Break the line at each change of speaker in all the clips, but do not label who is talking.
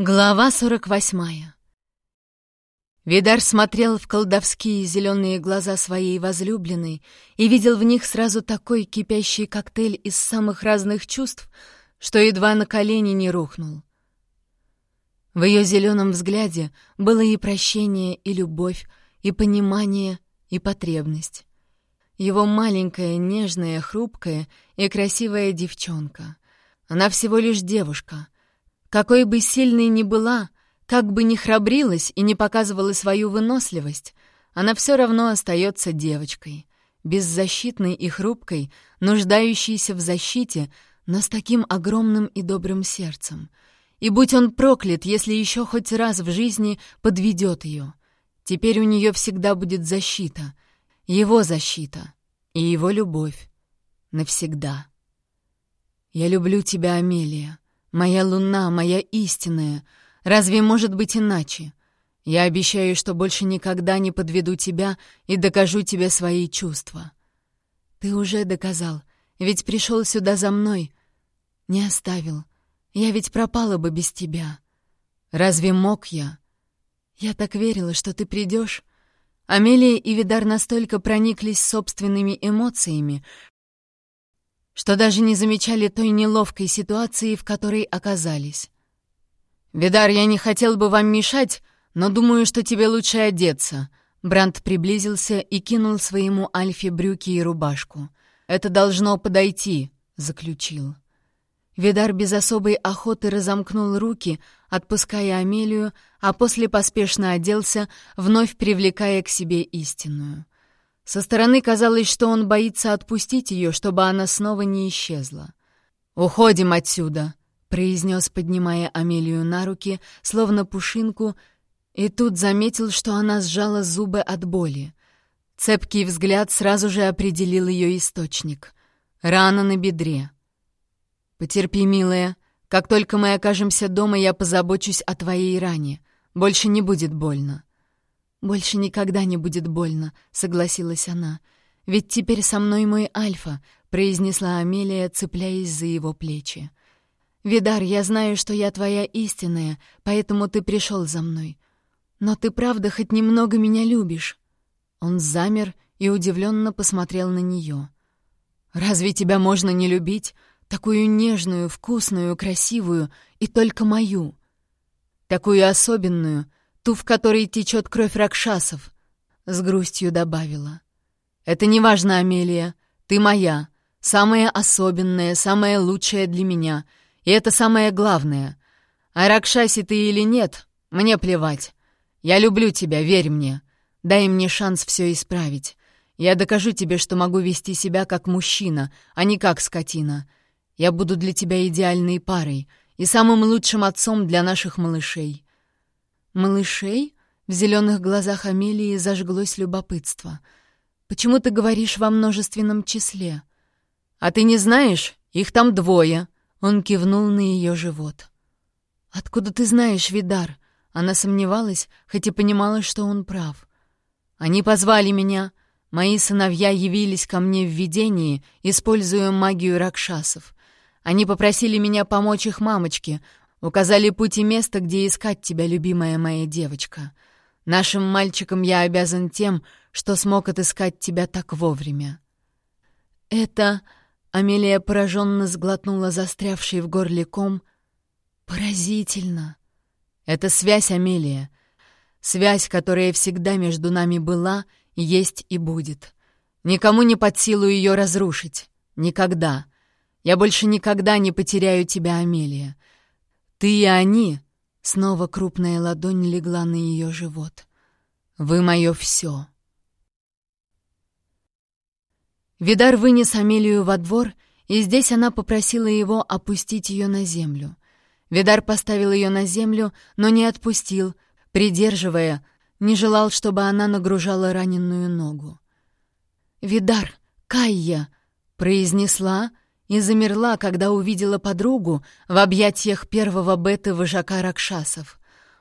Глава 48 Видар смотрел в колдовские зеленые глаза своей возлюбленной и видел в них сразу такой кипящий коктейль из самых разных чувств, что едва на колени не рухнул. В ее зеленом взгляде было и прощение, и любовь, и понимание, и потребность. Его маленькая, нежная, хрупкая и красивая девчонка. Она всего лишь девушка — какой бы сильной ни была, как бы ни храбрилась и не показывала свою выносливость, она все равно остается девочкой, беззащитной и хрупкой, нуждающейся в защите, но с таким огромным и добрым сердцем. И будь он проклят, если еще хоть раз в жизни подведет ее. Теперь у нее всегда будет защита, его защита и его любовь. Навсегда. «Я люблю тебя, Амелия», Моя луна, моя истинная. Разве может быть иначе? Я обещаю, что больше никогда не подведу тебя и докажу тебе свои чувства. Ты уже доказал, ведь пришел сюда за мной. Не оставил. Я ведь пропала бы без тебя. Разве мог я? Я так верила, что ты придешь. Амелия и Видар настолько прониклись собственными эмоциями, что даже не замечали той неловкой ситуации, в которой оказались. «Видар, я не хотел бы вам мешать, но думаю, что тебе лучше одеться». Бранд приблизился и кинул своему Альфе брюки и рубашку. «Это должно подойти», — заключил. Видар без особой охоты разомкнул руки, отпуская Амелию, а после поспешно оделся, вновь привлекая к себе истинную. Со стороны казалось, что он боится отпустить ее, чтобы она снова не исчезла. «Уходим отсюда», — произнес, поднимая Амелию на руки, словно пушинку, и тут заметил, что она сжала зубы от боли. Цепкий взгляд сразу же определил ее источник. Рана на бедре. «Потерпи, милая. Как только мы окажемся дома, я позабочусь о твоей ране. Больше не будет больно». «Больше никогда не будет больно», — согласилась она. «Ведь теперь со мной мой Альфа», — произнесла Амелия, цепляясь за его плечи. «Видар, я знаю, что я твоя истинная, поэтому ты пришел за мной. Но ты правда хоть немного меня любишь?» Он замер и удивленно посмотрел на нее. «Разве тебя можно не любить? Такую нежную, вкусную, красивую и только мою. Такую особенную, ту, в которой течет кровь ракшасов», — с грустью добавила. «Это не важно, Амелия. Ты моя. Самая особенная, самая лучшая для меня. И это самое главное. А ракшаси ты или нет, мне плевать. Я люблю тебя, верь мне. Дай мне шанс все исправить. Я докажу тебе, что могу вести себя как мужчина, а не как скотина. Я буду для тебя идеальной парой и самым лучшим отцом для наших малышей. «Малышей?» В зеленых глазах Амелии зажглось любопытство. «Почему ты говоришь во множественном числе?» «А ты не знаешь? Их там двое!» Он кивнул на ее живот. «Откуда ты знаешь, Видар?» Она сомневалась, хоть и понимала, что он прав. «Они позвали меня. Мои сыновья явились ко мне в видении, используя магию ракшасов. Они попросили меня помочь их мамочке, Указали путь и место, где искать тебя, любимая моя девочка. Нашим мальчикам я обязан тем, что смог отыскать тебя так вовремя». «Это...» — Амелия пораженно сглотнула застрявший в горле ком. «Поразительно!» «Это связь, Амелия. Связь, которая всегда между нами была, есть и будет. Никому не под силу ее разрушить. Никогда. Я больше никогда не потеряю тебя, Амелия. Ты и они!» Снова крупная ладонь легла на ее живот. «Вы мое все!» Видар вынес Амелию во двор, и здесь она попросила его опустить ее на землю. Видар поставил ее на землю, но не отпустил, придерживая, не желал, чтобы она нагружала раненую ногу. «Видар, Кайя!» — произнесла, и замерла, когда увидела подругу в объятиях первого беты-вожака Ракшасов.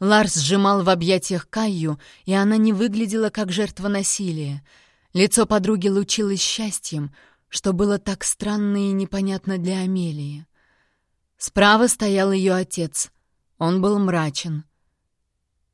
Ларс сжимал в объятиях Кайю, и она не выглядела как жертва насилия. Лицо подруги лучилось счастьем, что было так странно и непонятно для Амелии. Справа стоял ее отец. Он был мрачен.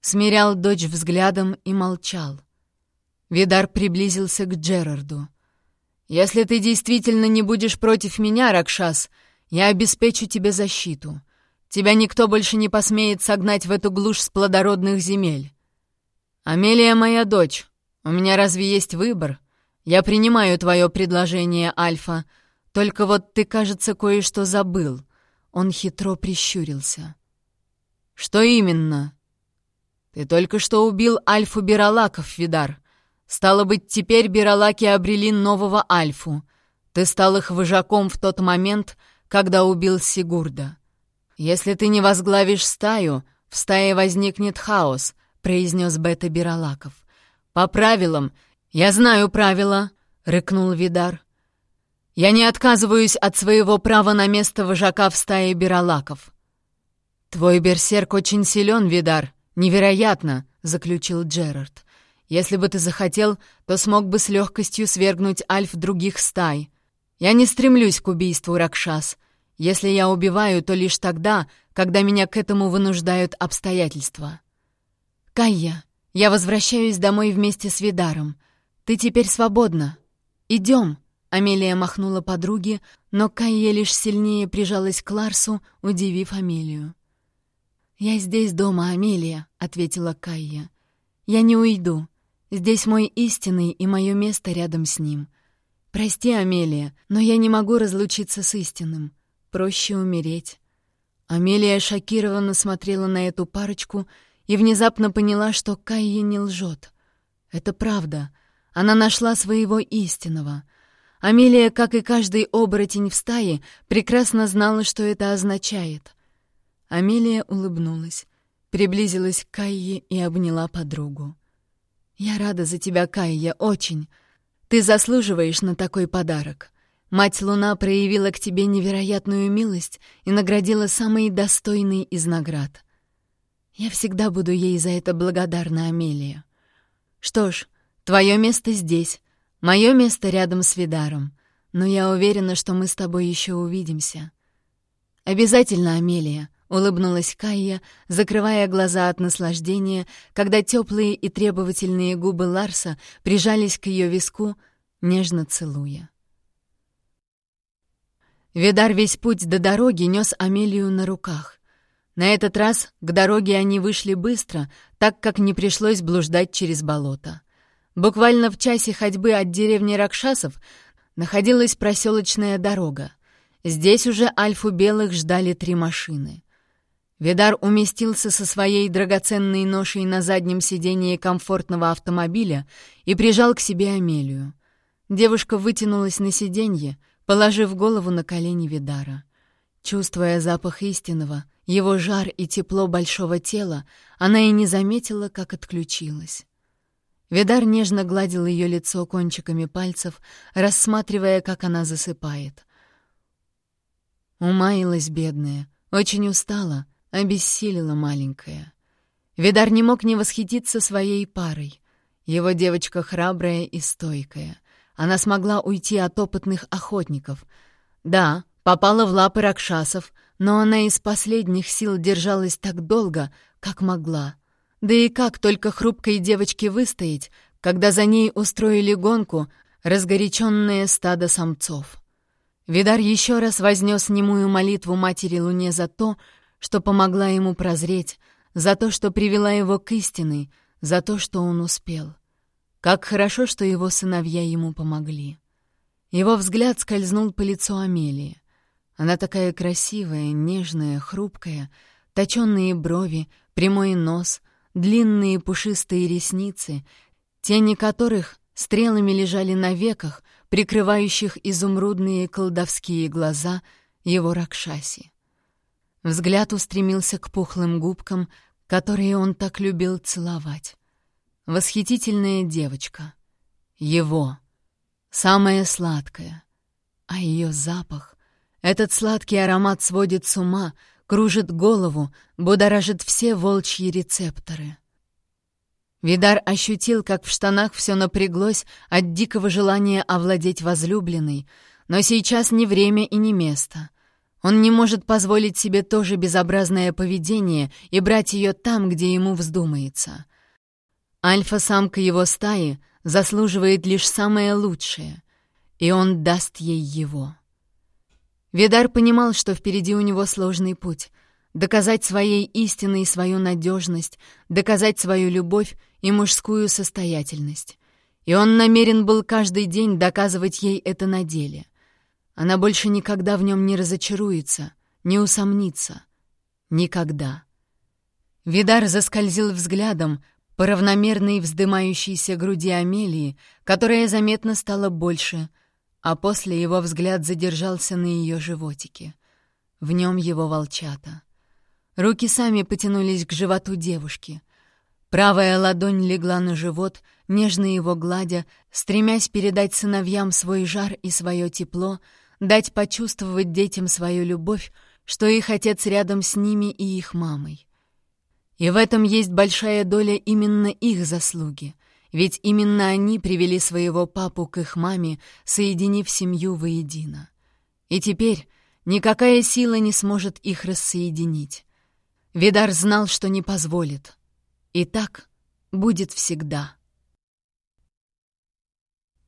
Смирял дочь взглядом и молчал. Видар приблизился к Джерарду. «Если ты действительно не будешь против меня, Ракшас, я обеспечу тебе защиту. Тебя никто больше не посмеет согнать в эту глушь с плодородных земель. Амелия моя дочь. У меня разве есть выбор? Я принимаю твое предложение, Альфа. Только вот ты, кажется, кое-что забыл». Он хитро прищурился. «Что именно?» «Ты только что убил Альфу Биралаков, Видар. Стало быть, теперь Биралаки обрели нового Альфу. Ты стал их вожаком в тот момент, когда убил Сигурда. Если ты не возглавишь стаю, в стае возникнет хаос», — произнес Бета Биралаков. «По правилам. Я знаю правила», — рыкнул Видар. «Я не отказываюсь от своего права на место вожака в стае Биралаков». «Твой берсерк очень силен, Видар. Невероятно», — заключил Джерард. Если бы ты захотел, то смог бы с легкостью свергнуть альф других стай. Я не стремлюсь к убийству Ракшас. Если я убиваю, то лишь тогда, когда меня к этому вынуждают обстоятельства. Кайя, я возвращаюсь домой вместе с Видаром. Ты теперь свободна. Идем. Амелия махнула подруге, но Кайя лишь сильнее прижалась к Ларсу, удивив Амелию. «Я здесь дома, Амелия», — ответила Кайя. «Я не уйду. Здесь мой истинный и мое место рядом с ним. Прости, Амелия, но я не могу разлучиться с истинным. Проще умереть». Амелия шокированно смотрела на эту парочку и внезапно поняла, что Кайя не лжет. Это правда. Она нашла своего истинного. Амелия, как и каждый оборотень в стае, прекрасно знала, что это означает. Амелия улыбнулась, приблизилась к Кайе и обняла подругу. «Я рада за тебя, Кайя, очень. Ты заслуживаешь на такой подарок. Мать Луна проявила к тебе невероятную милость и наградила самый достойный из наград. Я всегда буду ей за это благодарна, Амелия. Что ж, твое место здесь, мое место рядом с Видаром, но я уверена, что мы с тобой еще увидимся. Обязательно, Амелия, — улыбнулась Кайя, закрывая глаза от наслаждения, когда теплые и требовательные губы Ларса прижались к ее виску, нежно целуя. Видар весь путь до дороги нес Амелию на руках. На этот раз к дороге они вышли быстро, так как не пришлось блуждать через болото. Буквально в часе ходьбы от деревни Ракшасов находилась проселочная дорога. Здесь уже Альфу Белых ждали три машины. Видар уместился со своей драгоценной ношей на заднем сидении комфортного автомобиля и прижал к себе Амелию. Девушка вытянулась на сиденье, положив голову на колени Видара. Чувствуя запах истинного, его жар и тепло большого тела, она и не заметила, как отключилась. Видар нежно гладил ее лицо кончиками пальцев, рассматривая, как она засыпает. Умаялась бедная, очень устала — обессилила маленькая. Видар не мог не восхититься своей парой. Его девочка храбрая и стойкая. Она смогла уйти от опытных охотников. Да, попала в лапы ракшасов, но она из последних сил держалась так долго, как могла. Да и как только хрупкой девочке выстоять, когда за ней устроили гонку разгоряченное стадо самцов. Видар еще раз вознес немую молитву Матери Луне за то, что помогла ему прозреть, за то, что привела его к истине, за то, что он успел. Как хорошо, что его сыновья ему помогли. Его взгляд скользнул по лицу Амелии. Она такая красивая, нежная, хрупкая, точенные брови, прямой нос, длинные пушистые ресницы, тени которых стрелами лежали на веках, прикрывающих изумрудные колдовские глаза его Ракшаси. Взгляд устремился к пухлым губкам, которые он так любил целовать. Восхитительная девочка. Его. Самая сладкая. А ее запах... Этот сладкий аромат сводит с ума, кружит голову, будоражит все волчьи рецепторы. Видар ощутил, как в штанах все напряглось от дикого желания овладеть возлюбленной, но сейчас не время и не место. Он не может позволить себе тоже безобразное поведение и брать ее там, где ему вздумается. Альфа-самка его стаи заслуживает лишь самое лучшее, и он даст ей его. Видар понимал, что впереди у него сложный путь — доказать своей истиной свою надежность, доказать свою любовь и мужскую состоятельность. И он намерен был каждый день доказывать ей это на деле. Она больше никогда в нем не разочаруется, не усомнится. Никогда. Видар заскользил взглядом по равномерной вздымающейся груди Амелии, которая заметно стала больше — а после его взгляд задержался на ее животике. В нем его волчата. Руки сами потянулись к животу девушки. Правая ладонь легла на живот, нежно его гладя, стремясь передать сыновьям свой жар и свое тепло, дать почувствовать детям свою любовь, что их отец рядом с ними и их мамой. И в этом есть большая доля именно их заслуги — ведь именно они привели своего папу к их маме, соединив семью воедино. И теперь никакая сила не сможет их рассоединить. Видар знал, что не позволит. И так будет всегда.